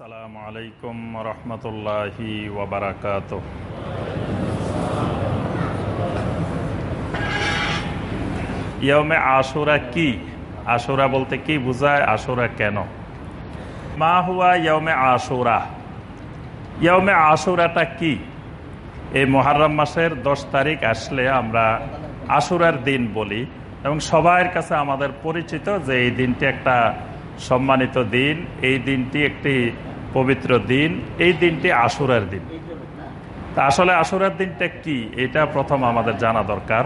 আসসালামু আলাইকুম রহমতুল্লাহি ইয়মে আশুরা কি? আশুরা বলতে কি বোঝায়? আশুরা কেন? মা হুয়া ইয়মে আশুরা? ইয়মে আশুরাটা কি? এই মহারম মাসের দশ তারিখ আসলে আমরা আশুরার দিন বলি এবং সবার কাছে আমাদের পরিচিত যে এই দিনটি একটা সম্মানিত দিন। এই দিনটি একটি পবিত্র দিন, এই দিনটি আশুরার দিন। তা আসলে আশুরার দিনটা কি? এটা প্রথম আমাদের জানা দরকার।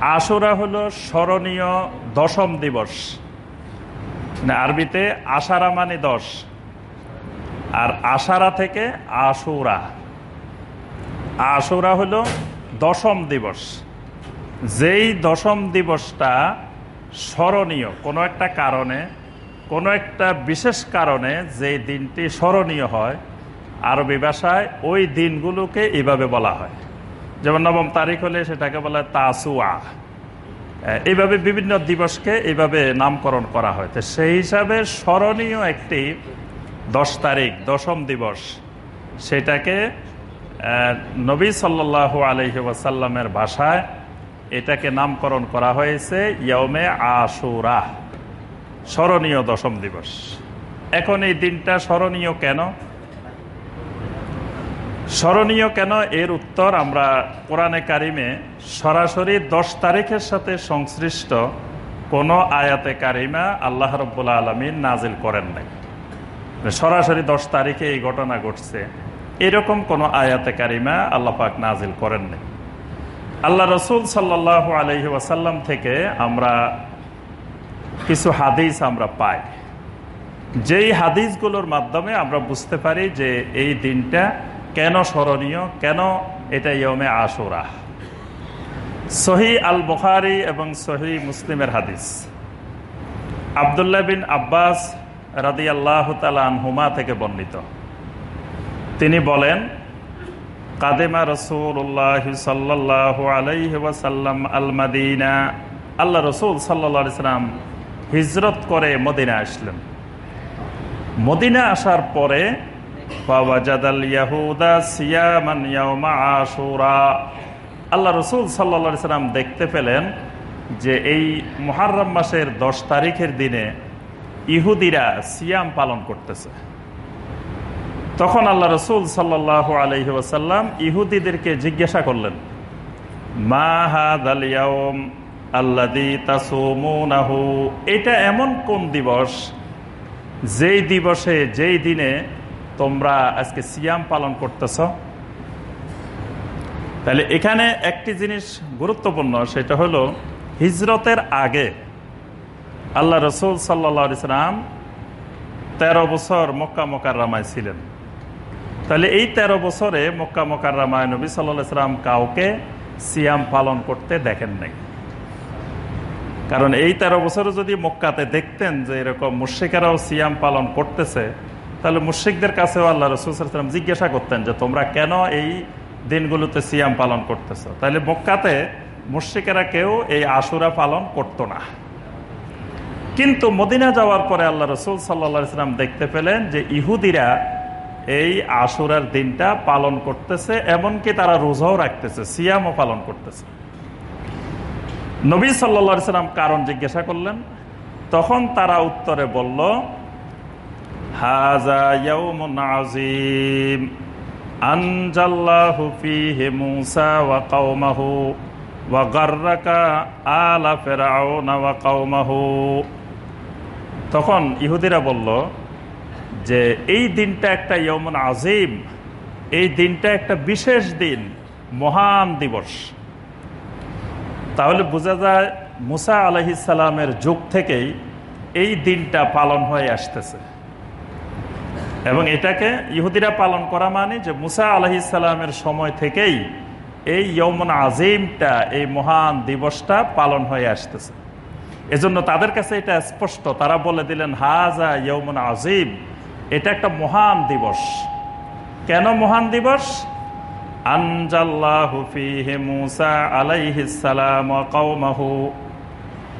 আশুরা হলো স্মরণীয় দশম দিবস। মানে আরবিতে আশারা মানে দশ। আর আশারা থেকে আশুরা। আশুরা হলো দশম দিবস। যেই দশম দিবসটা স্মরণীয় কোনো একটা কারণে কোনো একটা বিশেষ কারণে যে দিনটি স্মরণীয় হয়, আরবি ভাষায় ওই দিনগুলোকে এইভাবে বলা হয়। যেমন নবম তারিখ হলে সেটাকে বলা হয় তাসুয়া এইভাবে বিভিন্ন দিবসকে এইভাবে নামকরণ করা হয়। তো সেই হিসাবে স্মরণীয় একটি দশ তারিখ, দশম দিবস, সেটাকে নবী সাল্লাহ আলহি ওয়াসাল্লামের ভাষায় এটাকে নামকরণ করা হয়েছে ইয়মে আশুরা। স্মরণীয় দশম দিবস। এখন এই দিনটা স্মরণীয় কেন? স্মরণীয় কেন? এর উত্তর আমরা কোরআনে কারিমে সরাসরি দশ তারিখের সাথে সংশ্লিষ্ট কোনো আয়াতে কারিমা আল্লাহ রব্বুল্লা আলমিন নাজিল করেন নাই। সরাসরি দশ তারিখে এই ঘটনা ঘটছে। এরকম কোনো আয়াতে কারিমা আল্লাহ পাক নাজিল করেন নাই। আল্লাহ রসুল সাল্লাহ আলহি ওয়াসাল্লাম থেকে আমরা কিছু হাদিস আমরা পাই। যেই হাদিসগুলোর মাধ্যমে আমরা বুঝতে পারি যে এই দিনটা কেন স্মরণীয়, কেন এটা ইয়মে আশুরা। সহি আল বুখারি এবং সহি মুসলিমের হাদিস। আবদুল্লাহ বিন আব্বাস রাদি আল্লাহ হুমা থেকে বর্ণিত। তিনি বলেন, কাদেমা রসুল্লাহ সাল্লাহ আলাইহি ওয়াসাল্লাম আল মাদিনা আল্লাহ রসুল সাল্লা সাল্লাম হিজরত করে মদিনা আসলেন। মদিনা আসার পরে আল্লাহ রসুল সাল্লা সাল্লাম দেখতে পেলেন যে এই মহারম মাসের দশ তারিখের দিনে ইহুদিরা সিয়াম পালন করতেছে। তখন আল্লাহ রসুল সাল্লাহ আলহি ওসাল্লাম ইহুদিদেরকে জিজ্ঞাসা করলেন, মা হাদ আলিয়াম আল্লাদি এটা এমন কোন দিবস? যেই দিবসে, যেই দিনে তোমরা আজকে সিয়াম পালন করতেছ? তাহলে এখানে একটি জিনিস গুরুত্বপূর্ণ, সেটা হলো হিজরতের আগে আল্লাহ রসুল সাল্লা ইসলাম তেরো বছর মক্কা মকার রামায় ছিলেন। তাহলে এই তেরো বছরে মক্কা মকার রামায় নবী সাল্লাহ ইসলাম কাউকে সিয়াম পালন করতে দেখেন নাই। কারণ এই তেরো বছরে যদি মক্কাতে দেখতেন যে এরকম মুর্শিকেরাও সিয়াম পালন করতেছে, তাহলে মুর্শিকদের কাছেও আল্লাহ রসুলাম জিজ্ঞাসা করতেন যে তোমরা কেন এই দিনগুলোতে সিয়াম পালন করতেছ? তাহলে মক্কাতে মুর্শিকেরা কেউ এই আশুরা পালন করত না। কিন্তু মদিনা যাওয়ার পরে আল্লাহ রসুল সাল্লা সাল্লাম দেখতে পেলেন যে ইহুদিরা এই আশুরার দিনটা পালন করতেছে, এমনকি তারা রোজাও রাখতেছে, সিয়ামও পালন করতেছে। নবী সাল্লা সাল্লাম কারণ জিজ্ঞাসা করলেন, তখন তারা উত্তরে বলল তখন ইহুদিরা বলল, যে এই দিনটা একটা ইয়মন আজিম এই দিনটা একটা বিশেষ দিন, মহান দিবস। তাহলে বোঝা যায় মুসা আলহিসাল্লামের যুগ থেকেই এই দিনটা পালন হয়ে আসতেছে। এবং এটাকে ইহুদিরা পালন করা মানে যে মুসা আলহিসাল্লামের সময় থেকেই এই ইয়মন আজিমটা এই মহান দিবসটা পালন হয়ে আসতেছে। এজন্য তাদের কাছে এটা স্পষ্ট। তারা বলে দিলেন হাজা ইয়মন আজিম এটা একটা মহান দিবস। কেন মহান দিবস?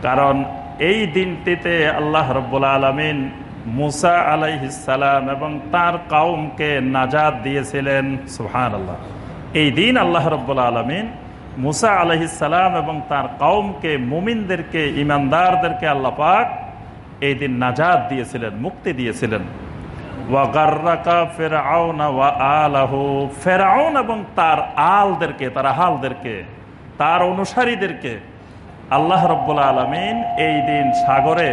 কারণ এই দিনটিতে আল্লাহ রব্বুল আলমিন মুসা আলাইহিসালাম এবং তার কাউমকে নাজাদ দিয়েছিলেন। সুহান আল্লাহ এই দিন আল্লাহ রব্বুল্লা আলমিন মুসা আলহিসাল্লাম এবং তার কৌমকে মুমিনদেরকে ইমানদারদেরকে আল্লাহ পাক এই দিন নাজাদ দিয়েছিলেন, মুক্তি দিয়েছিলেন। ফেরাউন এবং তার আলদেরকে, তার আহালদেরকে, তার অনুসারীদেরকে আল্লাহ রব্বুল্লা আলমিন এই দিন সাগরে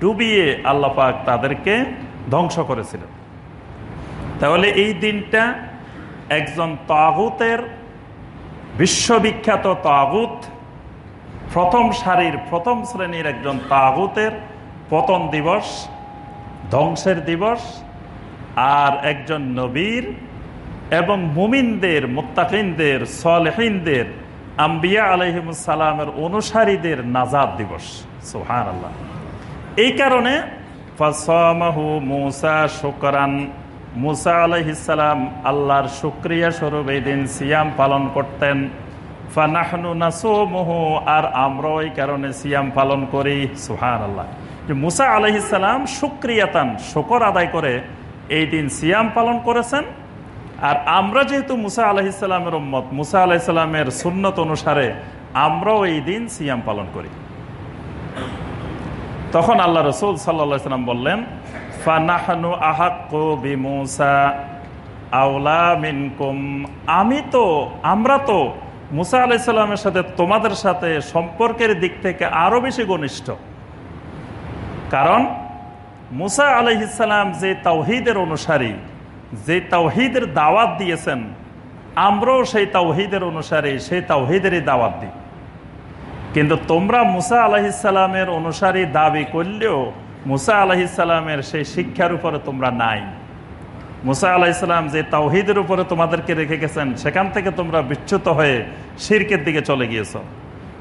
ডুবিয়ে আল্লাহ পাক তাদেরকে ধ্বংস করেছিলেন। তাহলে এই দিনটা একজন তাগুতের বিশ্ববিখ্যাত তাগুত, প্রথম সারির প্রথম শ্রেণির একজন তাগুতের পতন দিবস, ধ্বংসের দিবস আর একজন নবীর এবং মুমিনদের, মোত্তাকিনদের, সলহিনদের, আম্বিয়া আলহিমসালামের অনুসারীদের নাজাদ দিবস। সোহান আল্লাহ এই কারণে ফসমাহু মুসা শুকরান। মুসা আলহিসাম আল্লাহর শুক্রিয়া স্বরূপ এই দিন সিয়াম পালন করতেন। ফানাহনু নাসোমহু আর আমরাও এই কারণে সিয়াম পালন করি। সুহান আল্লাহ মুসা আলহিসাম শুক্রিয়াতান, শকর আদায় করে এই দিন সিয়াম পালন করেছেন। আর আমরা যেহেতু মুসা আলহিসামের উম্মত, মুসা আলাহিসাল্লামের সুন্নত অনুসারে আমরাও এই দিন সিয়াম পালন করি। তখন আল্লাহ রসুল সাল্লা সাল্লাম বললেন, ফানাহানু আহাক্কু বিমুসা মিনকুম। আমি তো, আমরা তো মুসা আলাইসাল্লামের সাথে তোমাদের সাথে সম্পর্কের দিক থেকে আরও বেশি ঘনিষ্ঠ। কারণ মুসা আলহিসাল্লাম যে তাওহিদের অনুসারী, যে তাওহিদের দাওয়াত দিয়েছেন, আমরাও সেই তাওহিদের অনুসারে, সেই তাওহিদেরই দাওয়াত দিই। কিন্তু তোমরা মুসা আলহিসাল্লামের অনুসারী দাবি করলেও মুসা আলহিসাল্লামের সেই শিক্ষার উপরে তোমরা নাই। মুসা আলাহিসাল্লাম যে তাওহিদের উপরে তোমাদেরকে রেখে গেছেন, সেখান থেকে তোমরা বিচ্যুত হয়ে শিরকের দিকে চলে গিয়েছ।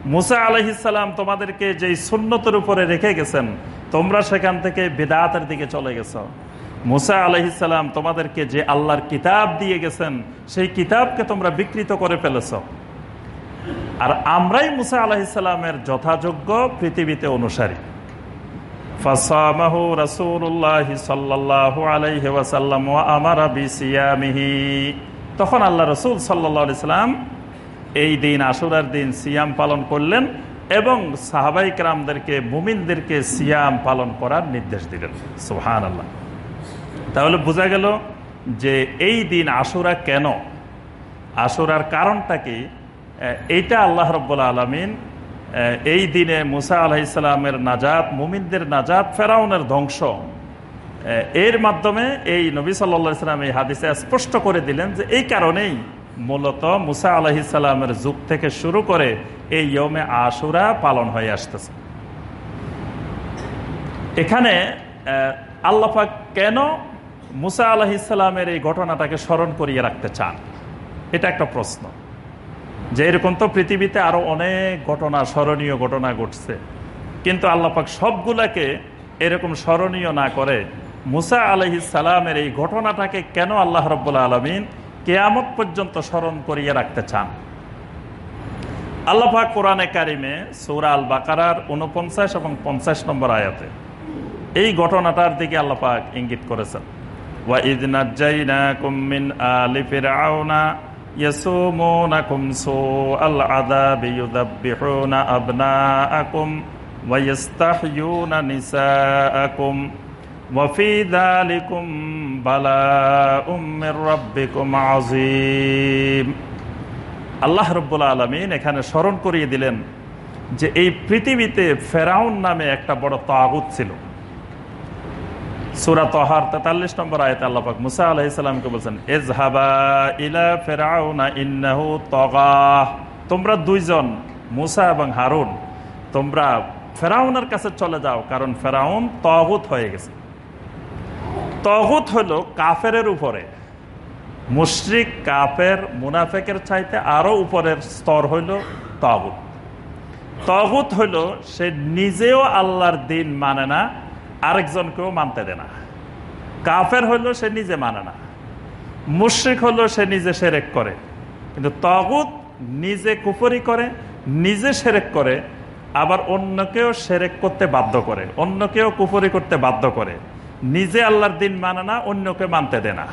মুসা আলহিসাল্লাম তোমাদেরকে যে সুন্নতের উপরে রেখে গেছেন তোমরা সেখান থেকে বেদাতের দিকে চলে গেছ। মুসা আলহিসাল্লাম তোমাদেরকে যে আল্লাহর কিতাব দিয়ে গেছেন, সেই কিতাবকে তোমরা বিকৃত করে ফেলেছ। আর আমরাই মুসা আলাহিসাল্লামের যথাযোগ্য পৃথিবীতে অনুসারী। ফাসামাহু আলাইহি তখন আল্লাহ রসুল সাল্লাল্লাহু সাল্লাম এই দিন আশুরার দিন সিয়াম পালন করলেন। এবং সাহাবাই রামদেরকে মুমিনদেরকে সিয়াম পালন করার নির্দেশ দিলেন। সুহান আল্লাহ তাহলে বোঝা গেল যে এই দিন আশুরা কেন? আশুরার কারণটা কি? এইটা আল্লাহ রব্বুল্লা আলমিন এই দিনে মুসা আলাহিসাল্লামের নাজাত, মুমিনদের নাজাত ফেরাউনের ধ্বংস। এর মাধ্যমে এই নবী সাল্লা সাল্লাম এই হাদিসে স্পষ্ট করে দিলেন যে এই কারণেই মূলত মুসা আলহিসাল্লামের যুগ থেকে শুরু করে এই ইয়মে আশুরা পালন হয়ে আসতেছে। এখানে আল্লাফা কেন মুসা আলহি আলহিসাল্লামের এই ঘটনাটাকে স্মরণ করিয়ে রাখতে চান? এটা একটা প্রশ্ন। যে এরকম তো পৃথিবীতে আরও অনেক ঘটনা, স্মরণীয় ঘটনা ঘটছে। কিন্তু আল্লাপাক সবগুলাকে এরকম স্মরণীয় না করে মুসা আলহি সালামের এই ঘটনাটাকে কেন আল্লাহ রব্বুল্লা আলমিন কেয়ামত পর্যন্ত স্মরণ করিয়ে রাখতে চান আল্লাহাক কোরআনে কারিমে সৌরা আল বাকারার উনপঞ্চাশ এবং পঞ্চাশ নম্বর আয়াতে এই ঘটনাটার দিকে আল্লাপাক ইঙ্গিত করেছেন ওয়া ইদিনা কুমিন আলিফের আওনা يسومونكم سوء العذاب يذبحون أبناءكم ويستحيون نساءكم وفي ذلكم بلاء من ربكم عظيم আল্লাহ রব্বুল আলমিন এখানে স্মরণ করিয়ে দিলেন যে এই পৃথিবীতে ফেরাউন নামে একটা বড় তাগুত ছিল সুরা তহার তেতাল্লিশ নম্বর আয়তে আল্লাপাক মুসা আলাহিসাল্লামকে বলছেন এজহাবা ইলা ফেরাউনা ইন্নাহু তগা তোমরা দুইজন মুসা এবং হারুন তোমরা ফেরাউনের কাছে চলে যাও কারণ ফেরাউন তগুত হয়ে গেছে তগুত হলো কাফের উপরে। মুশ্রিক, কাফের, মুনাফেকের চাইতে আরও উপরের স্তর হইল তগুত। তগুত হইল সে নিজেও আল্লাহর দিন মানে না, আরেকজনকেও মানতে দেয় না। কাফের হইল সে নিজে মানে না। মুশ্রিক হলো সে নিজে সেরেক করে। কিন্তু তগুত নিজে কুফরি করে, নিজে সেরেক করে, আবার অন্যকেও সেরেক করতে বাধ্য করে, অন্যকেও কুফরি করতে বাধ্য করে। নিজে আল্লাহর দিন মানে না, অন্যকে মানতে দে না।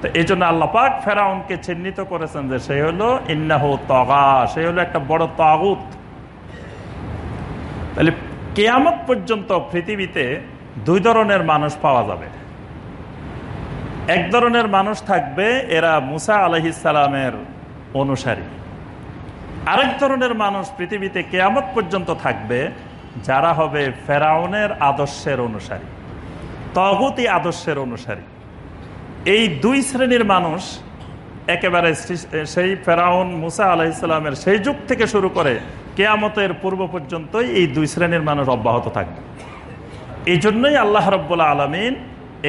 তো এই জন্য আল্লাপাক ফেরাউনকে চিহ্নিত করেছেন যে সে হলো ইন্নাহ তগা, সে হলো একটা বড় তাগুত। তাহলে কেয়ামত পর্যন্ত পৃথিবীতে দুই ধরনের মানুষ পাওয়া যাবে। এক ধরনের মানুষ থাকবে এরা মুসা আলহিসালামের অনুসারী। আরেক ধরনের মানুষ পৃথিবীতে কেয়ামত পর্যন্ত থাকবে যারা হবে ফেরাউনের আদর্শের অনুসারী। তহতি আদর্শের অনুসারী। এই দুই শ্রেণির মানুষ একেবারে সেই ফেরাউন মুসা আলাহিসাল্লামের সেই যুগ থেকে শুরু করে কেয়ামতের পূর্ব পর্যন্তই এই দুই শ্রেণির মানুষ অব্যাহত থাকবে। এই জন্যই আল্লাহ রব্বুল্লা আলমিন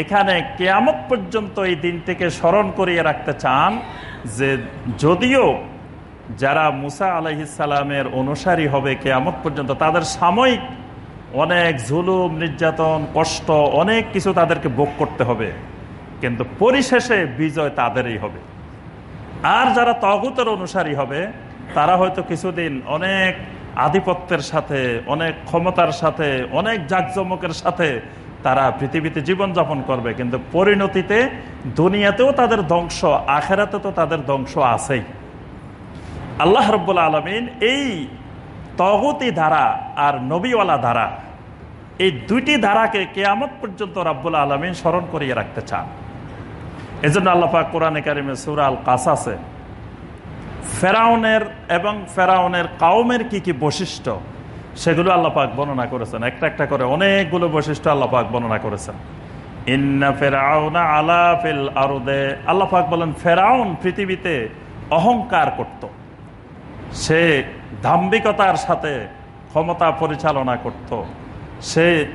এখানে কেয়ামত পর্যন্ত এই দিনটিকে স্মরণ করিয়ে রাখতে চান যে যদিও যারা মুসা আলহিসাল্লামের অনুসারী হবে কেয়ামত পর্যন্ত তাদের সাময়িক অনেক জুলুম, নির্যাতন, কষ্ট, অনেক কিছু তাদেরকে ভোগ করতে হবে। কিন্তু পরিশেষে বিজয় তাদেরই হবে। আর যারা তগুতের অনুসারী হবে, তারা হয়তো কিছুদিন অনেক আধিপত্যের সাথে, অনেক ক্ষমতার সাথে, অনেক জাকজমকের সাথে তারা পৃথিবীতে জীবনযাপন করবে। কিন্তু পরিণতিতে দুনিয়াতেও তাদের ধ্বংস আখেরাতে তো তাদের ধ্বংস আছেই। আল্লাহ রব্বুল আলমিন এই তগতি ধারা আর নবীওয়ালা ধারা, এই দুইটি ধারাকে কেয়ামত পর্যন্ত রাব্বুল আলমিন স্মরণ করিয়ে রাখতে চান। এই জন্য আল্লাপাক কোরআনে কারিমে সুরাল কাসাসে ফেরাউনের এবং ফেরাউনের কাউমের কি কি বৈশিষ্ট্য সেগুলো আল্লাপাক বর্ণনা করেছেন। একটা একটা করে অনেকগুলো বৈশিষ্ট্য আল্লাপাক বর্ণনা করেছেন। ইন্না ফেরাউনা আলা ফিল আরুদে আল্লাপাক বলেন, ফেরাউন পৃথিবীতে অহংকার করত। সে দাম্ভিকতার সাথে ক্ষমতা পরিচালনা করত। সে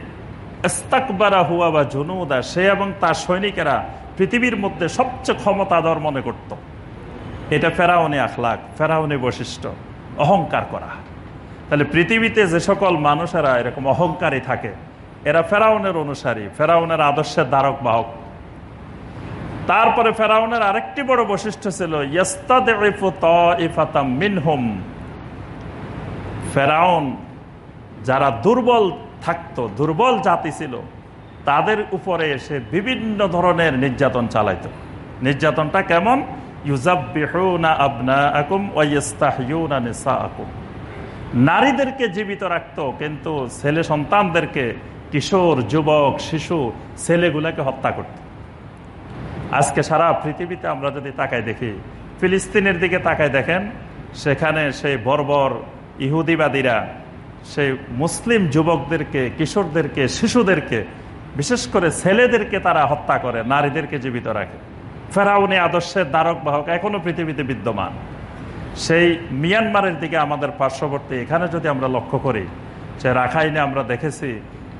ইস্তাকবারা হুয়া বা জুনুদা, সে এবং তার সৈনিকেরা পৃথিবীর মধ্যে সবচেয়ে ক্ষমতাধর মনে করত। এটা ফেরাউনি আখলাক, ফেরাউনি বৈশিষ্ট্য, অহংকার করা। তাহলে পৃথিবীতে যে সকল মানুষেরা এরকম অহংকারী থাকে, এরা ফেরাউনের অনুসারী, ফেরাউনের আদর্শের দ্বারক বাহক তারপরে ফেরাউনের আরেকটি বড় বৈশিষ্ট্য ছিল মিনহুম। ফেরাউন, যারা দুর্বল থাকতো, দুর্বল জাতি ছিল, তাদের উপরে এসে বিভিন্ন ধরনের নির্যাতন চালাইত। নির্যাতনটা কেমন? নারীদেরকে জীবিত রাখত, কিন্তু ছেলে সন্তানদেরকে কিশোর, যুবক, শিশু ছেলেগুলোকে হত্যা করত। আজকে সারা পৃথিবীতে আমরা যদি তাকায় দেখি, ফিলিস্তিনের দিকে তাকায় দেখেন, সেখানে সেই বর্বর ইহুদিবাদীরা সেই মুসলিম যুবকদেরকে, কিশোরদেরকে, শিশুদেরকে, বিশেষ করে ছেলেদেরকে তারা হত্যা করে, নারীদেরকে জীবিত রাখে। ফেরাউনি আদর্শের দ্বারক বাহক এখনও পৃথিবীতে বিদ্যমান। সেই মিয়ানমারের দিকে আমাদের পার্শ্ববর্তী, এখানে যদি আমরা লক্ষ্য করি, সে রাখাইনে আমরা দেখেছি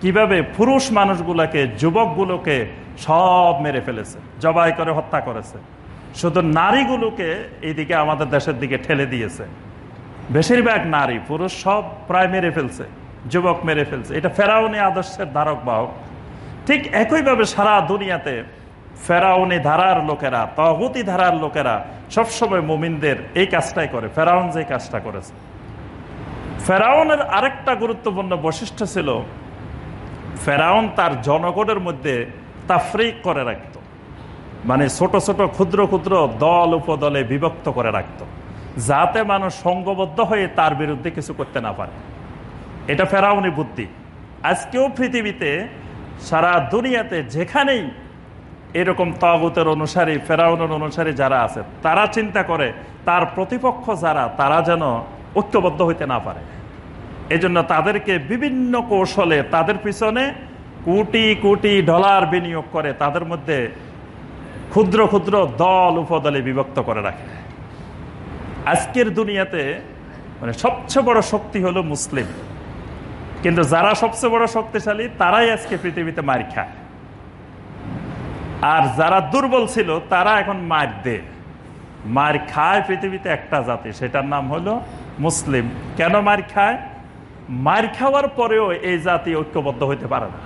কীভাবে পুরুষ মানুষগুলোকে, যুবকগুলোকে সব মেরে ফেলেছে, জবাই করে হত্যা করেছে। শুধু নারীগুলোকে এইদিকে আমাদের দেশের দিকে ঠেলে দিয়েছে। বেশিরভাগ নারী, পুরুষ সব প্রায় মেরে ফেলছে, যুবক মেরে ফেলছে। এটা ফেরাউনি আদর্শের ধারক বাহক ঠিক একইভাবে সারা দুনিয়াতে ফেরাউনি ধারার লোকেরা তহতি ধারার লোকেরা সবসময় মুমিনদের এই কাজটাই করে, ফেরাউন যে কাজটা করেছে। ফেরাউনের আরেকটা গুরুত্বপূর্ণ বৈশিষ্ট্য ছিল, ফেরাউন তার জনগণের মধ্যে তাফরিক করে রাখত। মানে ছোট ছোট ক্ষুদ্র ক্ষুদ্র দল উপদলে বিভক্ত করে রাখত। যাতে মানুষ সঙ্গবদ্ধ হয়ে তার বিরুদ্ধে কিছু করতে না পারে। এটা ফেরাউনি বুদ্ধি। আজকেও পৃথিবীতে সারা দুনিয়াতে যেখানেই এরকম তাগুতের অনুসারী, ফেরাউনের অনুসারী যারা আছে, তারা চিন্তা করে, তার প্রতিপক্ষ যারা, তারা যেন ঐক্যবদ্ধ হইতে না পারে। এজন্য তাদেরকে বিভিন্ন কৌশলে তাদের পিছনে কোটি কোটি ডলার বিনিয়োগ করে তাদের মধ্যে ক্ষুদ্র ক্ষুদ্র দল উপদলে বিভক্ত করে রাখে। আজকের দুনিয়াতে মানে সবচেয়ে বড় শক্তি হলো মুসলিম। কিন্তু যারা সবচেয়ে বড় শক্তিশালী, তারাই আজকে পৃথিবীতে মার খায়। আর যারা দুর্বল ছিল, তারা এখন মার দে মার খায় পৃথিবীতে একটা জাতি, সেটার নাম হলো মুসলিম। কেন মার খায়? মার খাওয়ার পরেও এই জাতি ঐক্যবদ্ধ হইতে পারে না।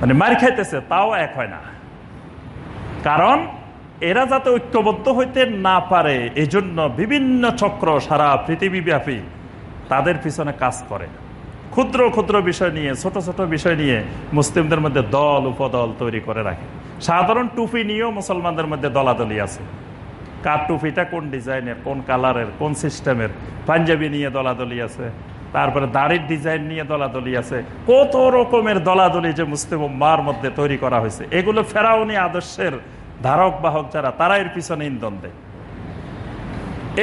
মানে মার খাইতেছে, তাও এক হয় না। কারণ এরা যাতে ঐক্যবদ্ধ হইতে না পারে, এজন্য বিভিন্ন চক্র সারা পৃথিবীব্যাপী তাদের পিছনে কাজ করে। ক্ষুদ্র ক্ষুদ্র বিষয় নিয়ে, ছোট ছোট বিষয় নিয়ে মুসলিমদের মধ্যে দল, উপদল তৈরি করে রাখে। সাধারণ টুপি নিয়েও মুসলমানদের মধ্যে দলাদলি আছে। কার টুপিটা কোন ডিজাইনের, কোন কালারের, কোন সিস্টেমের? পাঞ্জাবি নিয়ে দলাদলি আছে, তারপরে দাড়ির ডিজাইন নিয়ে দলাদলি আছে। কত রকমের দলাদলি যে মুসলিম মার মধ্যে তৈরি করা হয়েছে। এগুলো ফেরাউনি আদর্শের ধারক বাহক যারা, তারা এর পিছনে ইন্ধন দেয়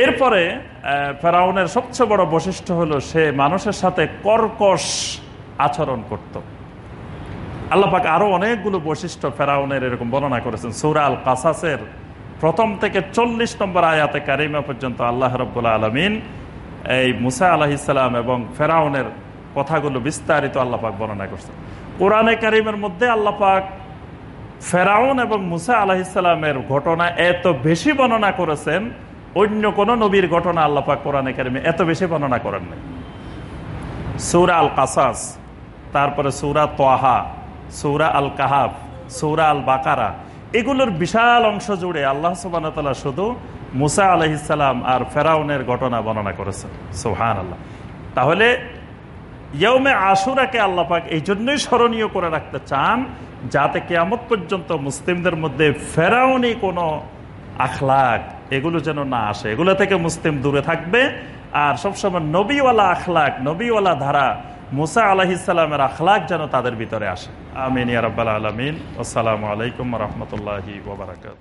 এরপরে ফেরাউনের সবচেয়ে বড় বৈশিষ্ট্য হলো সে মানুষের সাথে কর্কশ আচরণ করত। আল্লাপাক আরও অনেকগুলো বৈশিষ্ট্য ফেরাউনের এরকম বর্ণনা করেছেন। সুরাল কাসাসের প্রথম থেকে চল্লিশ নম্বর আয়াতে কারিমা পর্যন্ত আল্লাহ রব্বুল্লা আলমিন এই মুসা আলাহিসাল্লাম এবং ফেরাউনের কথাগুলো বিস্তারিত আল্লাপাক বর্ণনা করছেন। কোরআনে কারিমের মধ্যে আল্লাপাক ফেরাউন এবং মুসা আলাহিসাল্লামের ঘটনা এত বেশি বর্ণনা করেছেন, অন্য কোন নবীর ঘটনা আল্লাপাক কোরআনে কারিমে এত বেশি বর্ণনা করেন নাই। সৌরা আল কাসাস তারপরে সৌরা তোয়াহা সৌরা আল কাহাব সৌরা আল বাকারা এগুলোর বিশাল অংশ জুড়ে আল্লাহ সুবান শুধু মুসা আলহিসাল্লাম আর ফেরাউনের ঘটনা বর্ণনা করেছেন। সোহান আল্লাহ তাহলে ইয়মে আশুরাকে আল্লাপাক এই জন্যই স্মরণীয় করে রাখতে চান যাতে কেয়ামত পর্যন্ত মুসলিমদের মধ্যে ফেরাউনি কোনো আখলাক এগুলো যেন না আসে। এগুলো থেকে মুসলিম দূরে থাকবে। আর সবসময় নবীওয়ালা আখলাক, নবীওয়ালা ধারা, মুসা আলাহিসাল্লামের আখলাক যেন তাদের ভিতরে আসে। আমিন ইয়ারব্বাল আলমিন। আসসালামু আলাইকুম রহমতুল্লাহি ওবরাকাত